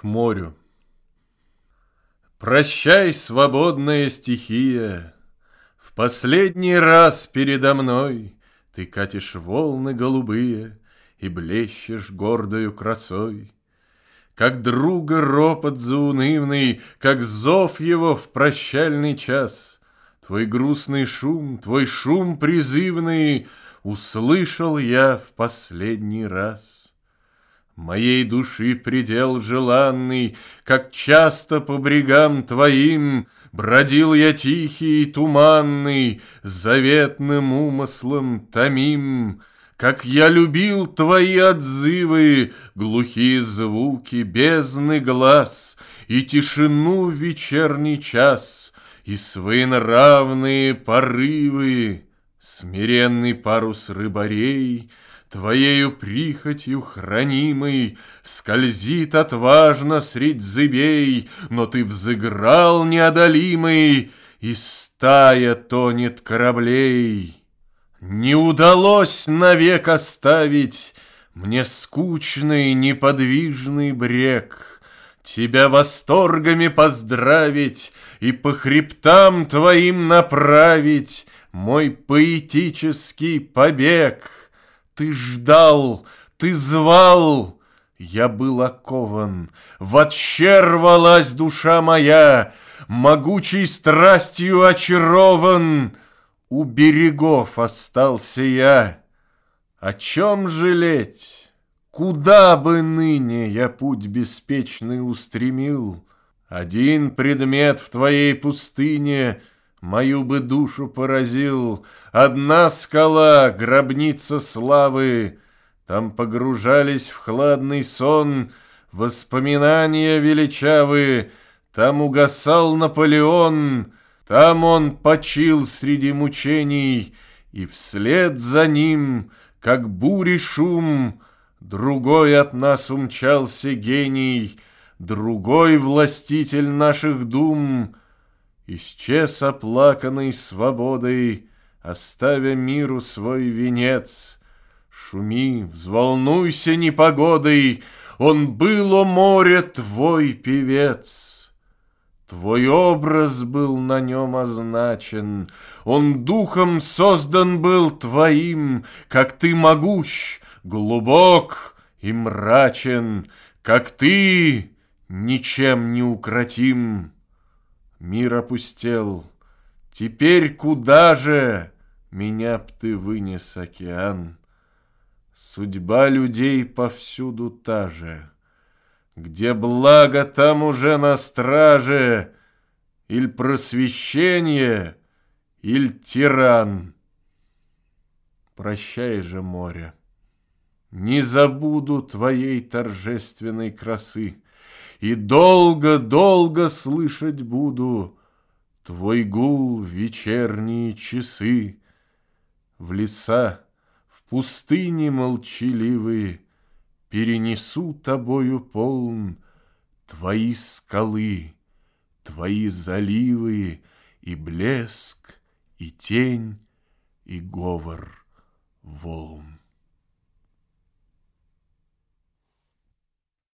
к морю. Прощай, свободная стихия, В последний раз передо мной Ты катишь волны голубые И блещешь гордою красой. Как друга ропот заунывный, Как зов его в прощальный час, Твой грустный шум, твой шум призывный Услышал я в последний раз. Моей души предел желанный, Как часто по брегам твоим Бродил я тихий и туманный, Заветным умыслом томим, Как я любил твои отзывы, Глухие звуки бездны глаз И тишину в вечерний час, И своенравные порывы, Смиренный парус рыбарей — Твоею прихотью хранимый Скользит отважно средь зыбей, Но ты взыграл неодолимый, И стая тонет кораблей. Не удалось навек оставить Мне скучный неподвижный брег, Тебя восторгами поздравить И по хребтам твоим направить Мой поэтический побег — ты ждал, ты звал, я был окован, Вотчервалась душа моя, Могучей страстью очарован, У берегов остался я. О чем жалеть? Куда бы ныне я путь беспечный устремил? Один предмет в твоей пустыне — Мою бы душу поразил Одна скала, гробница славы. Там погружались в хладный сон Воспоминания величавы. Там угасал Наполеон, Там он почил среди мучений, И вслед за ним, как бури шум, Другой от нас умчался гений, Другой властитель наших дум — Исчез оплаканный свободой, Оставя миру свой венец. Шуми, взволнуйся непогодой, Он был, о море, твой певец. Твой образ был на нем означен, Он духом создан был твоим, Как ты могущ, глубок и мрачен, Как ты ничем не укротим. Мир опустел. Теперь куда же меня б ты вынес, океан? Судьба людей повсюду та же. Где благо, там уже на страже, Иль просвещение, иль тиран. Прощай же, море, не забуду твоей торжественной красы. И долго-долго слышать буду Твой гул в вечерние часы. В леса, в пустыне молчаливые Перенесу тобою полн Твои скалы, твои заливы И блеск, и тень, и говор волн.